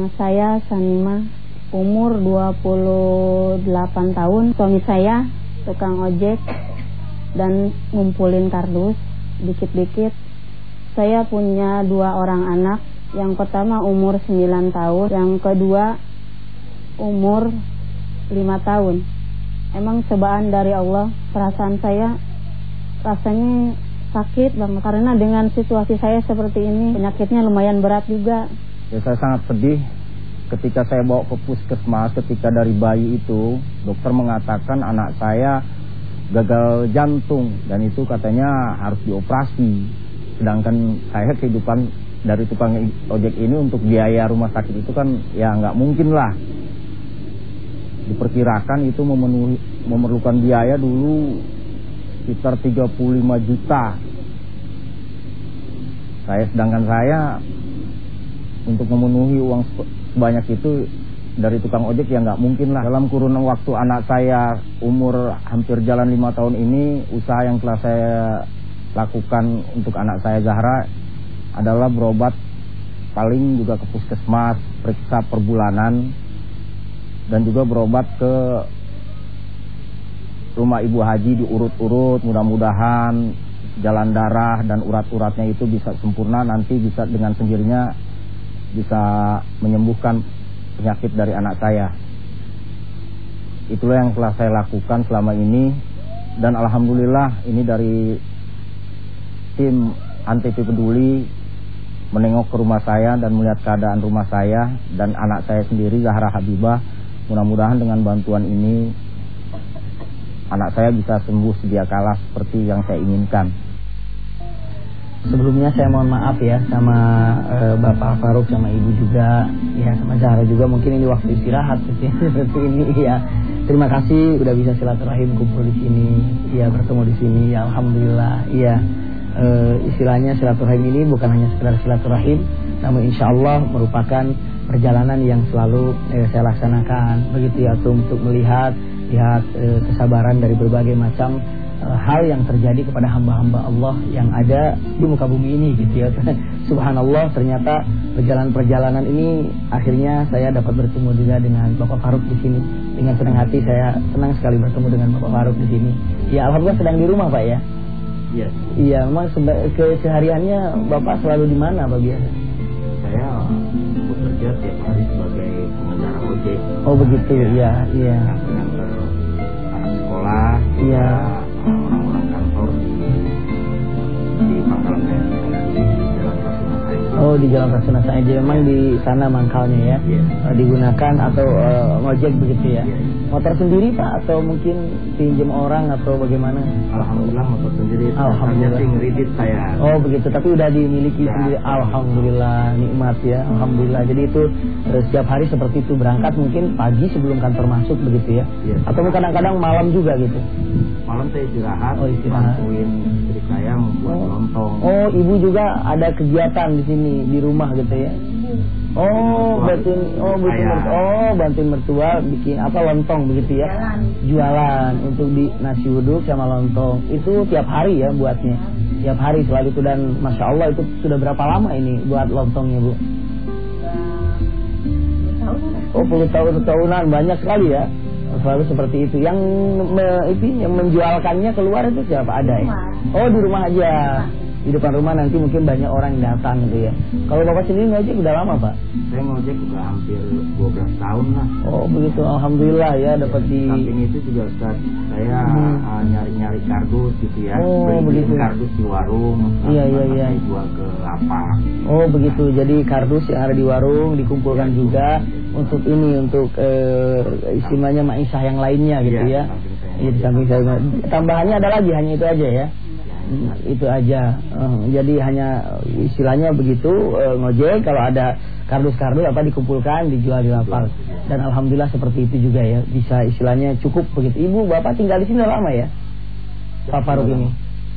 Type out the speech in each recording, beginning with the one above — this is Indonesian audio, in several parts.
Nama saya Sanima, umur 28 tahun. Suami saya tukang ojek dan ngumpulin kardus dikit-dikit. Saya punya dua orang anak. Yang pertama umur 9 tahun, yang kedua umur 5 tahun. Emang cobaan dari Allah, perasaan saya rasanya sakit bang karena dengan situasi saya seperti ini penyakitnya lumayan berat juga ya saya sangat sedih ketika saya bawa ke puskesmas ketika dari bayi itu dokter mengatakan anak saya gagal jantung dan itu katanya harus dioperasi sedangkan saya kehidupan dari tukang ojek ini untuk biaya rumah sakit itu kan ya nggak mungkin lah diperkirakan itu memenuhi memerlukan biaya dulu sekitar 35 juta. Saya sedangkan saya untuk memenuhi uang sebanyak itu dari tukang ojek ya nggak mungkin lah. Dalam kurun waktu anak saya umur hampir jalan lima tahun ini, usaha yang telah saya lakukan untuk anak saya Zahra adalah berobat paling juga ke puskesmas, periksa perbulanan dan juga berobat ke rumah ibu haji diurut-urut mudah-mudahan jalan darah dan urat-uratnya itu bisa sempurna nanti bisa dengan sendirinya bisa menyembuhkan penyakit dari anak saya. Itulah yang telah saya lakukan selama ini. Dan alhamdulillah ini dari tim Antv Peduli menengok ke rumah saya dan melihat keadaan rumah saya dan anak saya sendiri Zahra Habibah. Mudah-mudahan dengan bantuan ini anak saya bisa sembuh sedia kalah seperti yang saya inginkan. Sebelumnya saya mohon maaf ya sama e, Bapak Faruk sama Ibu juga ya sama Zahra juga. Mungkin ini waktu istirahat seperti ini ya. Terima kasih udah bisa silaturahim kumpul di sini ya bertemu di sini ya alhamdulillah ya. E, istilahnya silaturahim ini bukan hanya sekedar silaturahim namun insya Allah merupakan perjalanan yang selalu e, saya laksanakan. Begitu ya untuk melihat lihat e, kesabaran dari berbagai macam hal yang terjadi kepada hamba-hamba Allah yang ada di muka bumi ini gitu ya. Subhanallah ternyata perjalanan-perjalanan ini akhirnya saya dapat bertemu juga dengan Bapak Faruk di sini. Dengan senang hati saya senang sekali bertemu dengan Bapak Faruk di sini. Ya alhamdulillah sedang di rumah Pak ya. Iya. Iya, memang kesehariannya Bapak selalu di mana Pak biasa? Saya bekerja tiap hari sebagai pengendara ojek. Oh begitu, iya, iya sekolah iya kantor di di pangkalan Oh di Jalan Rasuna Said memang di sana mangkalnya ya yeah. digunakan atau uh, ngojek begitu ya. Yeah. Motor sendiri Pak atau mungkin pinjam orang atau bagaimana? Alhamdulillah motor sendiri. Alhamdulillah. Saya. Oh begitu, tapi udah dimiliki ya. sendiri. Alhamdulillah, nikmat ya. Alhamdulillah. Jadi itu uh, setiap hari seperti itu berangkat mungkin pagi sebelum kantor masuk begitu ya. ya atau kadang-kadang malam juga gitu. Malam saya istirahat. Oh istirahat. Bantuin istri saya membuat oh. lontong. Oh ibu juga ada kegiatan di sini di rumah gitu ya. Oh, bantuin oh bantuin mertua, oh bantuin mertua bikin apa lontong begitu ya. Jualan. Jualan untuk di nasi uduk sama lontong. Itu tiap hari ya buatnya. Tiap hari selalu itu dan masya Allah itu sudah berapa lama ini buat lontongnya bu? Oh puluh tahun tahunan banyak sekali ya. Selalu seperti itu. Yang me, itu yang menjualkannya keluar itu siapa ada ya? Oh di rumah aja di depan rumah nanti mungkin banyak orang yang datang gitu ya. Kalau Bapak sendiri ngojek udah lama Pak? Saya ngojek udah hampir 12 tahun lah. Oh begitu, Alhamdulillah ya dapat di... Samping itu juga Ustaz, saya hmm. uh, nyari-nyari kardus gitu ya. Oh Beli begitu. kardus di warung. Iya iya iya. Jual ke lapak. Oh begitu, jadi kardus yang ada di warung dikumpulkan ya, juga ya. untuk ini untuk uh, istilahnya maisah yang lainnya gitu ya. Iya samping saya. Tambahannya ada lagi hanya itu aja ya itu aja. Uh, jadi hanya istilahnya begitu uh, ngojek. Kalau ada kardus-kardus apa dikumpulkan dijual di lapak dan alhamdulillah seperti itu juga ya. Bisa istilahnya cukup begitu. Ibu bapak tinggal di sini lama ya? Pak Faruk ini.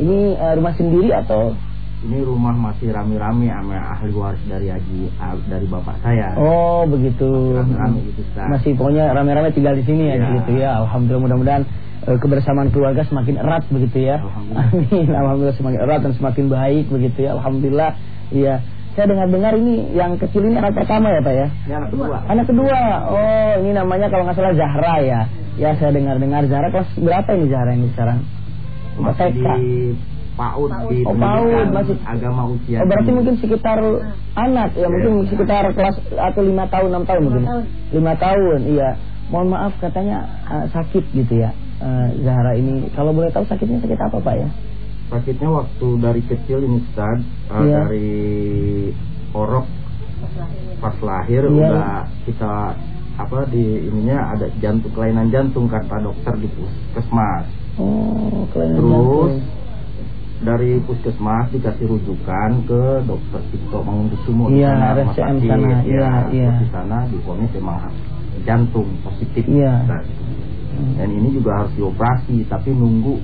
Ini uh, rumah sendiri atau? Ini rumah masih rame-rame sama ahli waris dari haji dari bapak saya. Oh begitu. Masih rame-rame gitu. Masih pokoknya rame-rame tinggal di sini ya, ya gitu ya. Alhamdulillah mudah-mudahan Eh, kebersamaan keluarga semakin erat begitu ya. Amin. Alhamdulillah semakin erat dan semakin baik begitu ya. Alhamdulillah. Iya. saya dengar-dengar ini yang kecil ini anak pertama ya Pak ya? Ini anak kedua. Anak kedua. Oh, ini namanya kalau nggak salah Zahra ya. Ya saya dengar-dengar Zahra kelas berapa ini Zahra ini sekarang? Masih TK. di PAUD di Oh, PAUD, masih- agama usia. Oh berarti mungkin sekitar anak ya mungkin Iya. sekitar kelas atau lima tahun enam tahun mungkin tahun. lima tahun iya mohon maaf katanya eh, sakit gitu ya eh, Zahra ini kalau boleh tahu sakitnya sakit apa pak ya sakitnya waktu dari kecil ini Ustaz Iya. dari orok pas lahir Iya. udah kita apa di ininya ada jantung kelainan jantung kata dokter di puskesmas oh kelainan terus jantung. dari puskesmas dikasih rujukan ke dokter Tito Mangunkusumo Iya, rumah RSCM sakit. sana, ya, iya, iya. terus di sana diponis emang jantung positif Iya. Ustaz. Dan ini juga harus dioperasi tapi nunggu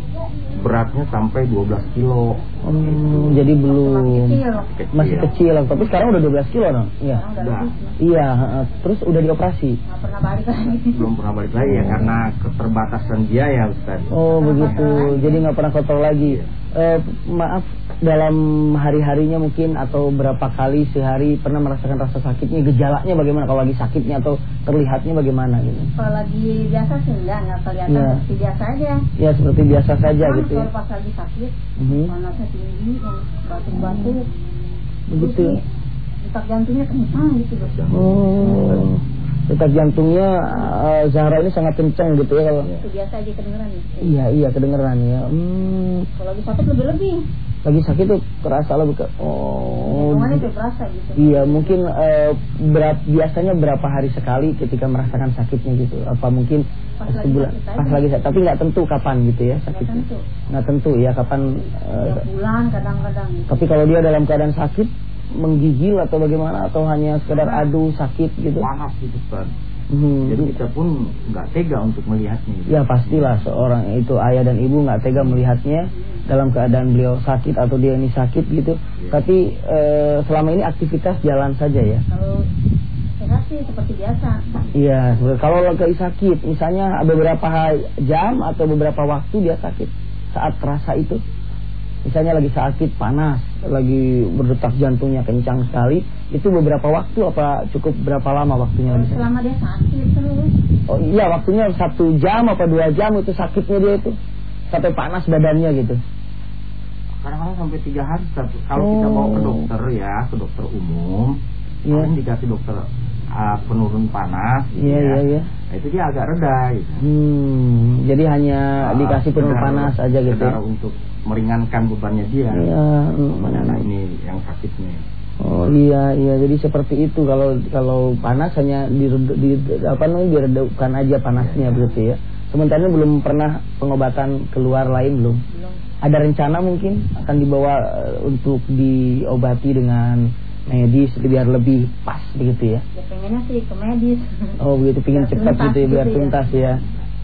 beratnya sampai 12 kilo Hmm, jadi belum kecil. masih kecil tapi sekarang udah 12 kilo dong iya Udah. iya heeh. terus udah dioperasi Nggak pernah balik lagi. belum pernah balik lagi ya karena keterbatasan biaya Ustaz. Oh begitu, jadi nggak pernah kotor lagi. Eh, maaf, dalam hari-harinya mungkin atau berapa kali sehari pernah merasakan rasa sakitnya, gejalanya bagaimana? Kalau lagi sakitnya atau terlihatnya bagaimana gitu? Kalau lagi biasa sih enggak, enggak kelihatan Iya. seperti biasa aja. Ya seperti biasa saja Cuman gitu ya. kalau pas lagi sakit, Mhm. panasnya tinggi, yang batuk-batuk, Begitu. detak jantungnya kencang gitu loh. Oh, detak jantungnya eh, Zahra ini sangat kencang gitu ya kalau. Biasa aja kedengeran nih. Iya iya kedengeran ya. Hmm, Kalau lagi sakit lebih-lebih, lagi sakit tuh kerasa lebih ke. Oh. hitungannya tuh berasa gitu. Iya mungkin eh, berat biasanya berapa hari sekali ketika merasakan sakitnya gitu apa mungkin Pas lagi sebulan sakit aja. pas lagi sakit tapi nggak tentu kapan gitu ya Nggak sakitnya tentu. nggak tentu ya kapan eh, Tiap bulan kadang-kadang gitu. tapi kalau dia dalam keadaan sakit menggigil atau bagaimana atau hanya sekedar aduh sakit gitu Panas gitu Ustaz. Hmm. Jadi kita pun nggak tega untuk melihatnya. gitu. Ya pastilah seorang itu ayah dan ibu nggak tega melihatnya dalam keadaan beliau sakit atau dia ini sakit gitu. Tapi eh, selama ini aktivitas jalan saja ya. Kalau sehat sih seperti biasa. Iya, kalau lagi sakit, misalnya beberapa jam atau beberapa waktu dia sakit saat terasa itu. Misalnya lagi sakit, panas, lagi berdetak jantungnya kencang sekali, itu beberapa waktu apa cukup berapa lama waktunya? Selama dia sakit terus, Oh iya, waktunya satu jam apa dua jam itu sakitnya dia itu sampai panas badannya gitu. Kadang-kadang sampai tiga hari Ustaz. Kalau kita Oh. bawa ke dokter ya, ke dokter umum, paling dikasih dokter ah, penurun panas. gitu Iya ya. iya iya. Nah, itu dia agak reda gitu. Hmm, jadi hanya Ah, dikasih sekedar- panas aja gitu. ya? untuk meringankan bebannya dia. Iya. hmm. Pada anak ini yang sakitnya. Oh iya iya jadi seperti itu kalau kalau panas hanya di, di apa namanya diredupkan aja panasnya begitu ya. Sementara ini belum pernah pengobatan keluar lain belum. belum Ada rencana mungkin akan dibawa eh, untuk diobati dengan medis biar lebih pas begitu ya. ya pengennya sih ke medis. Oh begitu pingin Biar cepat gitu ya biar gitu ya. tuntas ya.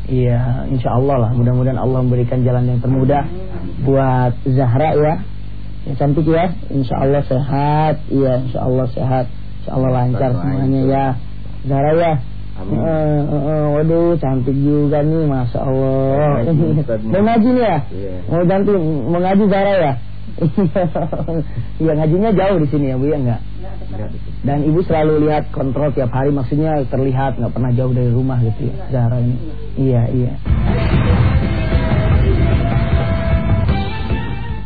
Iya, insya Allah lah. Mudah-mudahan Allah memberikan jalan yang termudah buat Zahra ya. Yang cantik ya. Insya Allah sehat. Iya, insya Allah sehat. Insya Allah lancar semuanya ya. Zahra ya. Amin. Eh, eh, eh, waduh, cantik juga nih, masya Allah. Mau ngaji nih ya? Iya. Mau ganti, mau ngaji Zahra ya? Iya, ngajinya jauh di sini ya bu ya enggak? Nggak. Dan ibu selalu lihat kontrol tiap hari, maksudnya terlihat nggak pernah jauh dari rumah gitu ya, Zahra ini. Iya iya.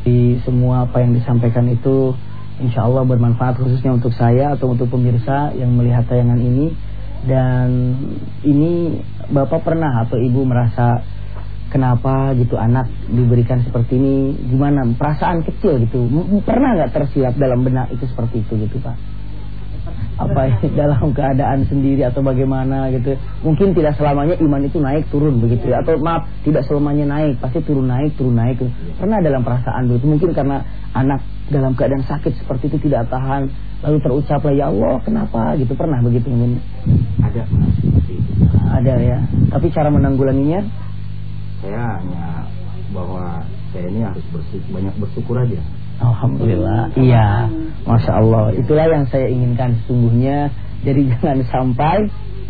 Di semua apa yang disampaikan itu, insya Allah bermanfaat khususnya untuk saya atau untuk pemirsa yang melihat tayangan ini. Dan ini bapak pernah atau ibu merasa kenapa gitu anak diberikan seperti ini? Gimana? Perasaan kecil gitu. Pernah nggak tersiap dalam benak itu seperti itu gitu pak? Apa ya, dalam keadaan sendiri atau bagaimana gitu? Mungkin tidak selamanya iman itu naik turun begitu ya. Atau maaf tidak selamanya naik. Pasti turun naik turun naik. Gitu. pernah dalam perasaan begitu mungkin karena anak dalam keadaan sakit seperti itu tidak tahan lalu terucaplah ya Allah kenapa? gitu. Pernah begitu mungkin? Ada ada ya. Tapi cara menanggulanginya Saya hanya bahwa saya ini harus bersyukur, banyak bersyukur aja. Alhamdulillah. Iya. Masya Allah. Itulah yang saya inginkan sesungguhnya. Jadi jangan sampai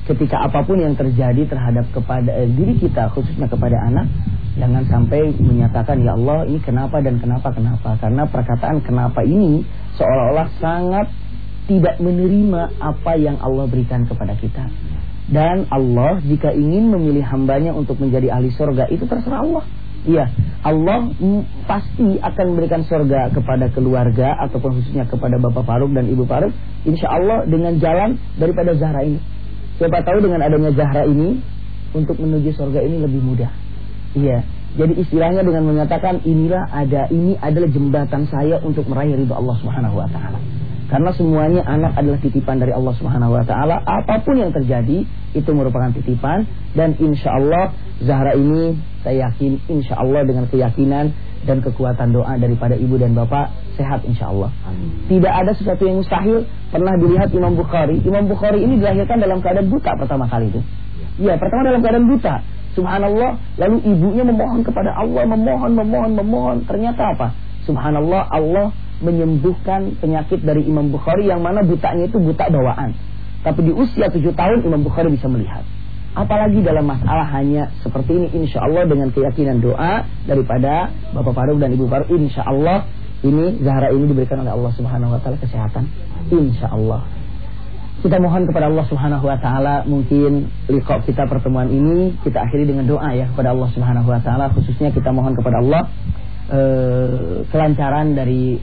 ketika apa pun yang terjadi terhadap kepada eh, diri kita khususnya kepada anak jangan sampai menyatakan ya Allah ini kenapa dan kenapa kenapa? Karena perkataan kenapa ini seolah-olah sangat tidak menerima apa yang Allah berikan kepada kita. Dan Allah jika ingin memilih hambanya untuk menjadi ahli surga itu terserah Allah. Iya, Allah pasti akan memberikan surga kepada keluarga ataupun khususnya kepada Bapak Faruk dan Ibu Faruk. Insya Allah dengan jalan daripada Zahra ini. Siapa tahu dengan adanya Zahra ini untuk menuju surga ini lebih mudah. Iya, jadi istilahnya dengan menyatakan inilah ada ini adalah jembatan saya untuk meraih ridho Allah Subhanahu Wa Taala. Karena semuanya anak adalah titipan dari Allah Subhanahu wa taala. Apa pun yang terjadi itu merupakan titipan dan insya Allah Zahra ini saya yakin insya Allah dengan keyakinan dan kekuatan doa daripada ibu dan bapak sehat insya Allah. Amin. Tidak ada sesuatu yang mustahil. Pernah dilihat Imam Bukhari. Imam Bukhari ini dilahirkan dalam keadaan buta pertama kali itu. Ya, pertama dalam keadaan buta. Subhanallah. Lalu ibunya memohon kepada Allah, memohon, memohon, memohon. Ternyata apa? Subhanallah, Allah menyembuhkan penyakit dari Imam Bukhari yang mana butanya itu buta bawaan. Tapi di usia tujuh tahun Imam Bukhari bisa melihat. Apalagi dalam masalah hanya seperti ini insya Allah dengan keyakinan doa daripada Bapak Faruk dan Ibu Faruk insya Allah ini Zahra ini diberikan oleh Allah Subhanahu Wa Taala kesehatan insya Allah. Kita mohon kepada Allah Subhanahu Wa Taala mungkin likok kita pertemuan ini kita akhiri dengan doa ya kepada Allah Subhanahu Wa Taala khususnya kita mohon kepada Allah eh, kelancaran dari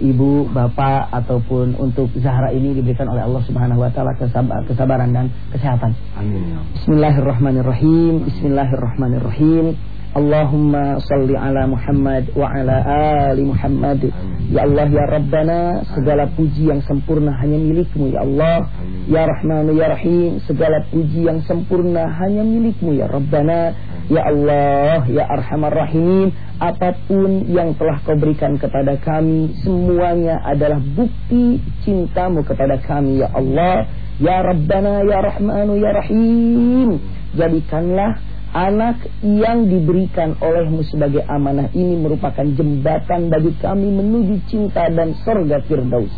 ibu, bapak ataupun untuk Zahra ini diberikan oleh Allah Subhanahu wa taala kesabaran dan kesehatan. Amin. Ya Bismillahirrahmanirrahim. Bismillahirrahmanirrahim. Allahumma salli ala Muhammad wa ala ali Muhammad. Ya Allah ya Rabbana, segala puji yang sempurna hanya milikmu ya Allah. Ya Rahman ya Rahim, segala puji yang sempurna hanya milikmu ya Rabbana. Ya Allah, ya Arhamar Rahim, apa pun yang telah kau berikan kepada kami, semuanya adalah bukti cintamu kepada kami, ya Allah. Ya Rabbana, ya Rahmanu, ya Rahim. Jadikanlah anak yang diberikan olehmu sebagai amanah ini merupakan jembatan bagi kami menuju cinta dan surga firdaus.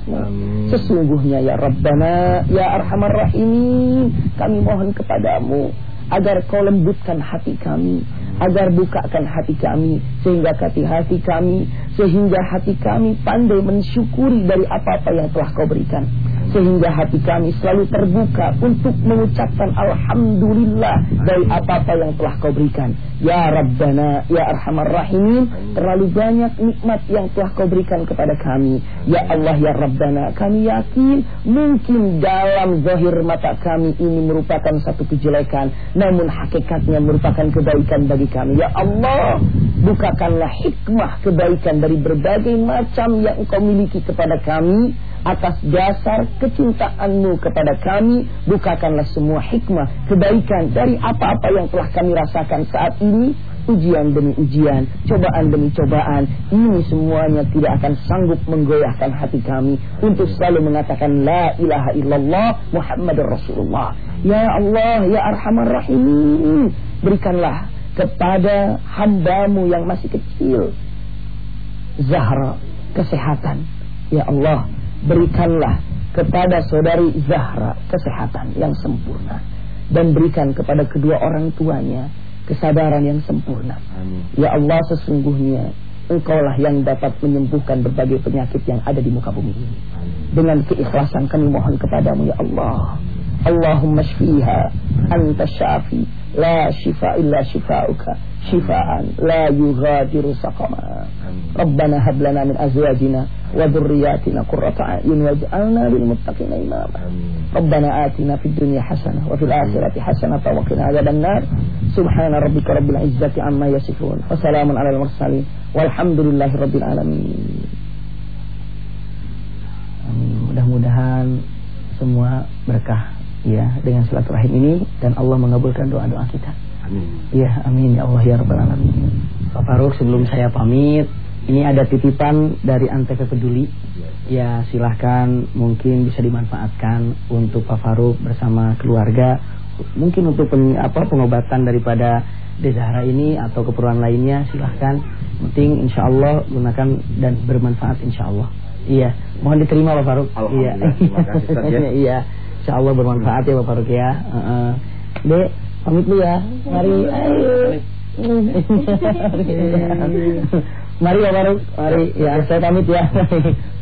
Sesungguhnya ya Rabbana, ya Arhamar Rahim, kami mohon kepadamu agar kau lembutkan hati kami agar bukakan hati kami sehingga hati-hati kami sehingga hati kami pandai mensyukuri dari apa-apa yang telah kau berikan. Sehingga hati kami selalu terbuka untuk mengucapkan alhamdulillah dari apa-apa yang telah kau berikan. Ya rabbana ya arhamar rahimin terlalu banyak nikmat yang telah kau berikan kepada kami. Ya Allah ya rabbana kami yakin mungkin dalam zahir mata kami ini merupakan satu kejelekan. Namun hakikatnya merupakan kebaikan bagi ya Allah bukakanlah hikmah kebaikan dari berbagai macam yang engkau miliki kepada kami atas dasar kecintaanmu kepada kami. Bukakanlah semua hikmah kebaikan dari apa-apa yang telah kami rasakan saat ini. Ujian demi ujian, cobaan demi cobaan, ini semuanya tidak akan sanggup menggoyahkan hati kami untuk selalu mengatakan la ilaha illallah Muhammadur Rasulullah. Ya Allah, ya Arhamar Rahim, berikanlah kepada hambamu yang masih kecil Zahra kesehatan. Ya Allah, berikanlah kepada saudari Zahra kesehatan yang sempurna dan berikan kepada kedua orang tuanya kesabaran yang sempurna. Amin. Ya Allah sesungguhnya Engkaulah yang dapat menyembuhkan berbagai penyakit yang ada di muka bumi ini. Amin. Dengan keikhlasan kami mohon kepadamu ya Allah. Allahumma shfiha anta syafi la shifa illa shifauka. Shifaan. La yughadiru saqama. Rabbana hab min azwajina wa dhurriyyatina qurrata a'yun waj'alna lil muttaqina imama. Rabbana atina fid dunya hasanah wa fil akhirati hasanah wa qina nar subhana rabbika rabbil izzati amma yasifun. Wa salamun mursalin. Walhamdulillahi rabbil alamin. Amin. Mudah-mudahan semua berkah ya dengan silaturahim ini dan Allah mengabulkan doa-doa kita. Amin. Ya, amin ya Allah ya rabbal alamin. Pak Faruk sebelum saya pamit ini ada titipan dari Anteka Peduli. Ya silahkan mungkin bisa dimanfaatkan untuk Pak Faruk bersama keluarga. Mungkin untuk pen, apa pengobatan daripada Dezahra ini atau keperluan lainnya silahkan. Penting insya Allah gunakan dan bermanfaat insya Allah. Iya, mohon diterima Pak Faruk. Iya, ya. iya, insya Allah bermanfaat ya Pak Faruk ya. Uh -uh. Dek, pamit dulu ya. Mari. Mari ya Baru, mari ya saya pamit ya.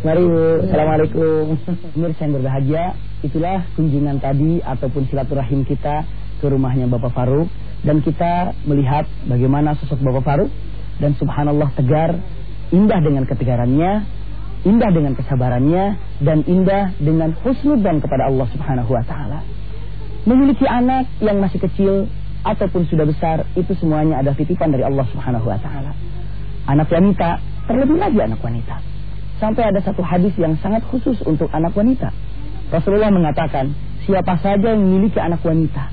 mari Bu, Assalamualaikum. Pemirsa yang berbahagia, itulah kunjungan tadi ataupun silaturahim kita ke rumahnya Bapak Faruk dan kita melihat bagaimana sosok Bapak Faruk dan subhanallah tegar, indah dengan ketegarannya, indah dengan kesabarannya dan indah dengan husnudzan kepada Allah Subhanahu wa taala. Memiliki anak yang masih kecil ataupun sudah besar itu semuanya ada titipan dari Allah Subhanahu wa taala. Anak wanita, terlebih lagi anak wanita. Sampai ada satu hadis yang sangat khusus untuk anak wanita. Rasulullah mengatakan, siapa saja yang memiliki anak wanita,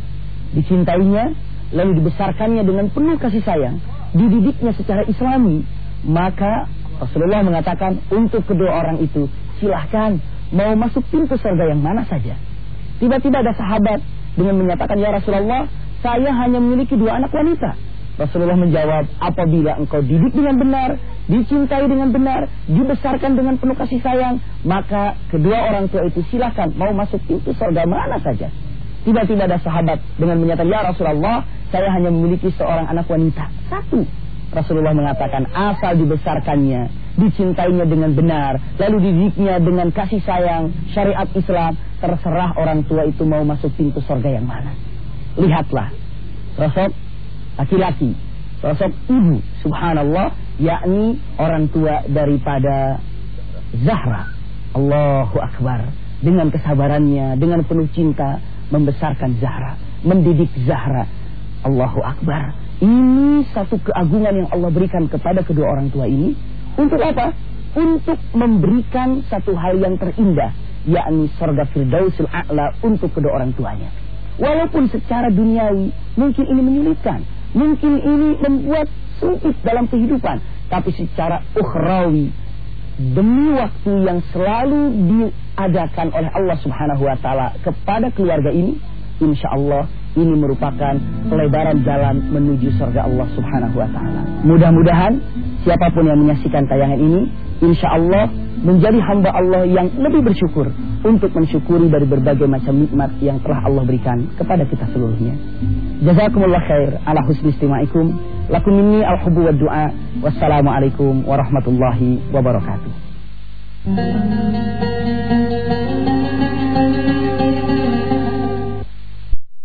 dicintainya, lalu dibesarkannya dengan penuh kasih sayang, dididiknya secara islami, maka Rasulullah mengatakan untuk kedua orang itu, silahkan mau masuk pintu surga yang mana saja. Tiba-tiba ada sahabat dengan menyatakan, Ya Rasulullah, saya hanya memiliki dua anak wanita. Rasulullah menjawab, apabila engkau didik dengan benar, dicintai dengan benar, dibesarkan dengan penuh kasih sayang, maka kedua orang tua itu silahkan mau masuk pintu surga mana saja. Tiba-tiba ada sahabat dengan menyatakan, Ya Rasulullah, saya hanya memiliki seorang anak wanita. Satu. Rasulullah mengatakan, asal dibesarkannya, dicintainya dengan benar, lalu didiknya dengan kasih sayang, syariat Islam, terserah orang tua itu mau masuk pintu surga yang mana. Lihatlah, Rasul laki-laki sosok ibu subhanallah yakni orang tua daripada Zahra. Allahu Akbar. Dengan kesabarannya dengan penuh cinta membesarkan Zahra mendidik Zahra. Allahu Akbar ini satu keagungan yang Allah berikan kepada kedua orang tua ini untuk apa? Untuk memberikan satu hal yang terindah yakni surga Firdausil A'la untuk kedua orang tuanya. Walaupun secara duniawi mungkin ini menyulitkan, Mungkin ini membuat sempit dalam kehidupan. Tapi secara ukhrawi. Demi waktu yang selalu diadakan oleh Allah subhanahu wa ta'ala kepada keluarga ini. Insya Allah ini merupakan pelebaran jalan menuju surga Allah subhanahu wa ta'ala. Mudah-mudahan siapa pun yang menyaksikan tayangan ini. Insya Allah menjadi hamba Allah yang lebih bersyukur untuk mensyukuri dari berbagai macam nikmat yang telah Allah berikan kepada kita seluruhnya. Jazakumullah khair ala husni istima'ikum. Lakum minni al-hubbu wa du'a. Wassalamualaikum warahmatullahi wabarakatuh.